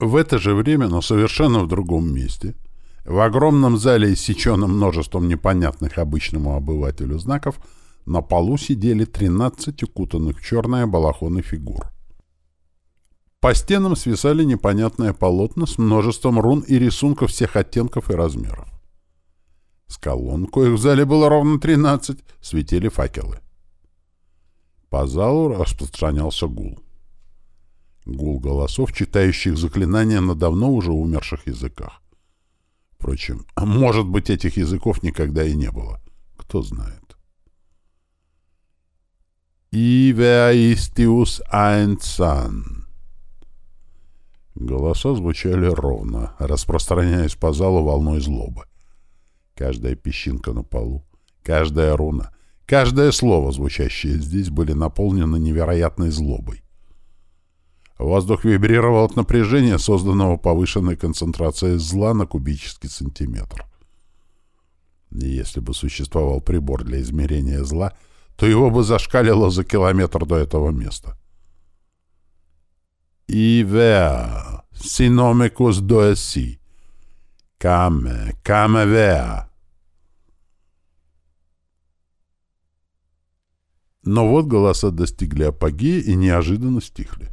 В это же время, но совершенно в другом месте, в огромном зале, иссеченном множеством непонятных обычному обывателю знаков, на полу сидели 13 укутанных в черное балахоны фигур. По стенам свисали непонятные полотна с множеством рун и рисунков всех оттенков и размеров. С колонн, коих в зале было ровно 13, светили факелы. По залу распространялся гул. Гул голосов, читающих заклинания на давно уже умерших языках. Впрочем, а может быть, этих языков никогда и не было. Кто знает. «Ивea istius ein san». Голоса звучали ровно, распространяясь по залу волной злобы. Каждая песчинка на полу, каждая руна, каждое слово, звучащее здесь, были наполнены невероятной злобой. Воздух вибрировал от напряжения, созданного повышенной концентрацией зла на кубический сантиметр. Если бы существовал прибор для измерения зла, то его бы зашкалило за километр до этого места. «Ивеа, синомикус доэси, каме, каме веа». Но вот голоса достигли апогея и неожиданно стихли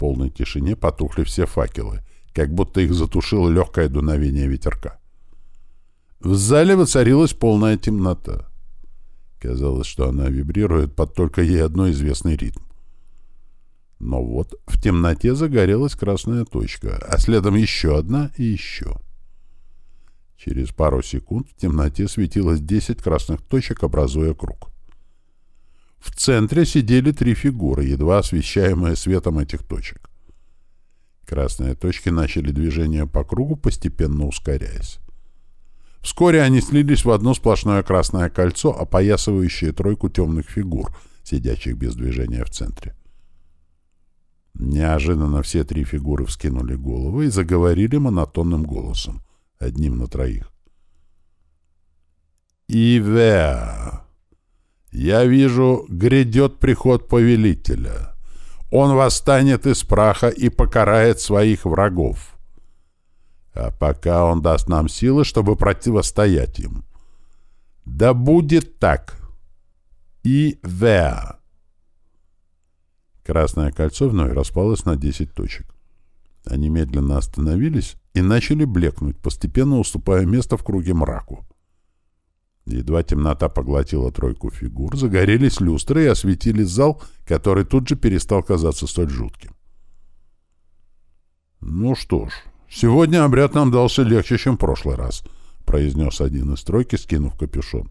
полной тишине потухли все факелы, как будто их затушило легкое дуновение ветерка. В зале воцарилась полная темнота. Казалось, что она вибрирует под только ей одной известный ритм. Но вот в темноте загорелась красная точка, а следом еще одна и еще. Через пару секунд в темноте светилось десять красных точек, образуя круг. В центре сидели три фигуры, едва освещаемые светом этих точек. Красные точки начали движение по кругу, постепенно ускоряясь. Вскоре они слились в одно сплошное красное кольцо, опоясывающее тройку темных фигур, сидящих без движения в центре. Неожиданно все три фигуры вскинули головы и заговорили монотонным голосом, одним на троих. «Ивеа!» Я вижу, грядет приход повелителя. Он восстанет из праха и покарает своих врагов. А пока он даст нам силы, чтобы противостоять им. Да будет так. И Веа. Красное кольцо вновь распалось на 10 точек. Они медленно остановились и начали блекнуть, постепенно уступая место в круге мраку. Едва темнота поглотила тройку фигур, загорелись люстры и осветили зал, который тут же перестал казаться столь жутким. «Ну что ж, сегодня обряд нам дался легче, чем в прошлый раз», — произнес один из тройки, скинув капюшон.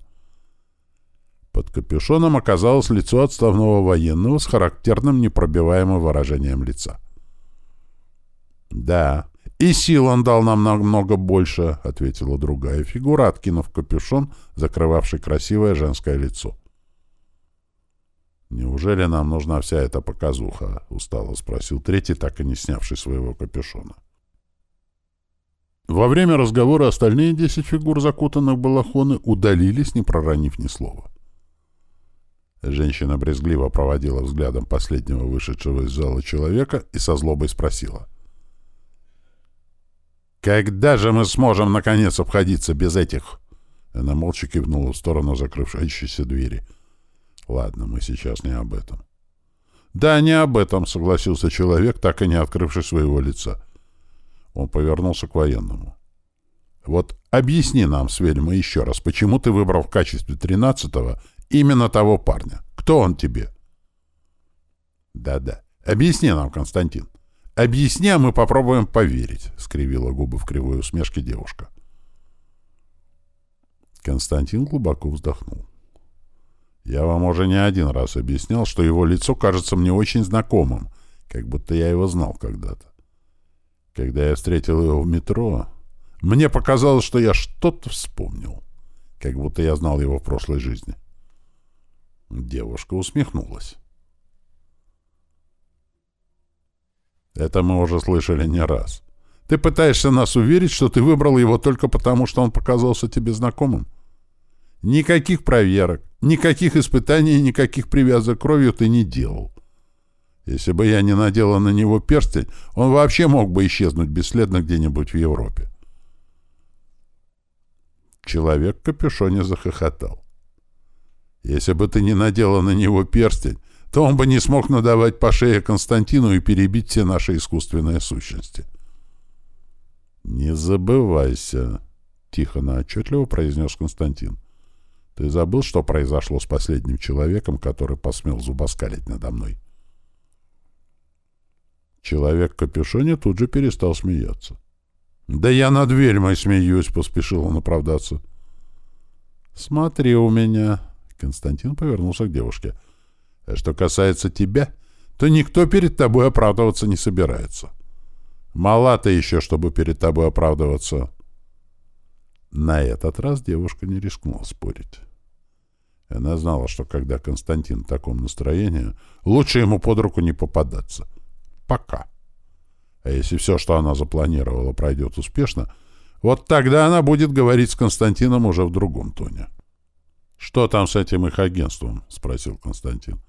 Под капюшоном оказалось лицо отставного военного с характерным непробиваемым выражением лица. «Да, «И сил он дал нам намного больше», — ответила другая фигура, откинув капюшон, закрывавший красивое женское лицо. «Неужели нам нужна вся эта показуха?» — устало спросил третий, так и не снявший своего капюшона. Во время разговора остальные десять фигур, закутанных в балахоны, удалились, не проронив ни слова. Женщина брезгливо проводила взглядом последнего вышедшего из зала человека и со злобой спросила — «Когда же мы сможем, наконец, обходиться без этих?» Она молча кивнула в сторону закрывшейся двери. «Ладно, мы сейчас не об этом». «Да, не об этом», — согласился человек, так и не открывший своего лица. Он повернулся к военному. «Вот объясни нам, Свельма, еще раз, почему ты выбрал в качестве тринадцатого именно того парня? Кто он тебе?» «Да-да. Объясни нам, Константин». «Объясни, а мы попробуем поверить», — скривила губы в кривой усмешке девушка. Константин глубоко вздохнул. «Я вам уже не один раз объяснял, что его лицо кажется мне очень знакомым, как будто я его знал когда-то. Когда я встретил его в метро, мне показалось, что я что-то вспомнил, как будто я знал его в прошлой жизни». Девушка усмехнулась. Это мы уже слышали не раз. Ты пытаешься нас уверить, что ты выбрал его только потому, что он показался тебе знакомым? Никаких проверок, никаких испытаний, никаких привязок кровью ты не делал. Если бы я не надела на него перстень, он вообще мог бы исчезнуть бесследно где-нибудь в Европе. Человек в капюшоне захохотал. Если бы ты не надела на него перстень, то он бы не смог надавать по шее Константину и перебить все наши искусственные сущности. «Не забывайся», — тихо, но отчетливо произнес Константин. «Ты забыл, что произошло с последним человеком, который посмел зубоскалить надо мной?» Человек в капюшоне тут же перестал смеяться. «Да я над ведьмой смеюсь», — поспешил он оправдаться. «Смотри у меня», — Константин повернулся к девушке. «А что касается тебя, то никто перед тобой оправдываться не собирается. Мала ты еще, чтобы перед тобой оправдываться». На этот раз девушка не рискнула спорить. Она знала, что когда Константин в таком настроении, лучше ему под руку не попадаться — Пока. А если все, что она запланировала, пройдет успешно, вот тогда она будет говорить с Константином уже в другом тоне. «Что там с этим их агентством?» — спросил Константин.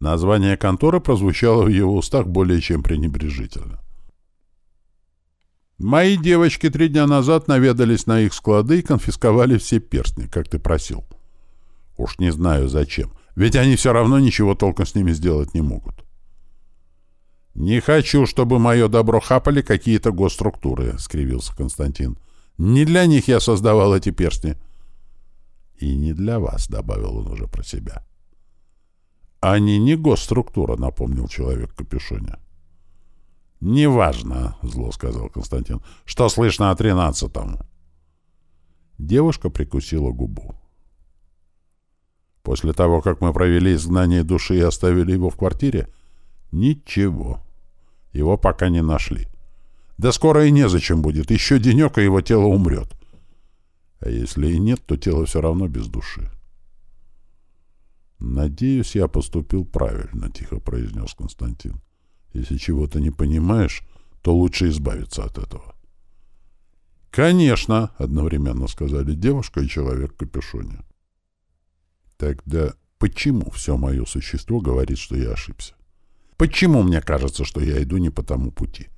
Название конторы прозвучало в его устах более чем пренебрежительно. «Мои девочки три дня назад наведались на их склады и конфисковали все перстни, как ты просил. Уж не знаю зачем, ведь они все равно ничего толком с ними сделать не могут. «Не хочу, чтобы мое добро хапали какие-то госструктуры», — скривился Константин. «Не для них я создавал эти перстни». «И не для вас», — добавил он уже про себя. «Они не госструктура», — напомнил человек в капюшоне. «Неважно», — зло сказал Константин. «Что слышно о тринадцатом?» Девушка прикусила губу. «После того, как мы провели изгнание души и оставили его в квартире?» «Ничего». Его пока не нашли. Да скоро и незачем будет. Еще денек, и его тело умрет. А если и нет, то тело все равно без души. «Надеюсь, я поступил правильно», — тихо произнес Константин. «Если чего-то не понимаешь, то лучше избавиться от этого». «Конечно!» — одновременно сказали девушка и человек в капюшоне. «Тогда почему все мое существо говорит, что я ошибся?» Почему мне кажется, что я иду не по тому пути?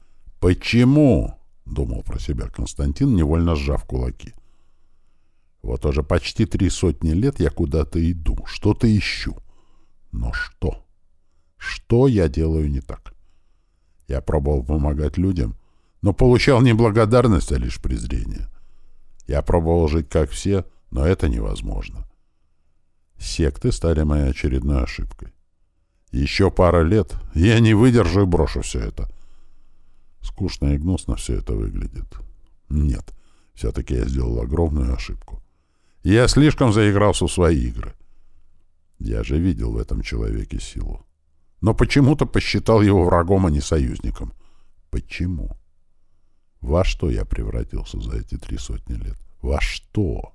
Почему? Думал про себя Константин, невольно сжав кулаки. Вот уже почти три сотни лет я куда-то иду, что-то ищу. Но что? Что я делаю не так? Я пробовал помогать людям, но получал не благодарность, а лишь презрение. Я пробовал жить как все, но это невозможно. Секты стали моей очередной ошибкой. Еще пара лет, я не выдержу и брошу все это. Скучно и гнусно все это выглядит. Нет, все-таки я сделал огромную ошибку. Я слишком заигрался в свои игры. Я же видел в этом человеке силу. Но почему-то посчитал его врагом, а не союзником. Почему? Во что я превратился за эти три сотни лет? Во что?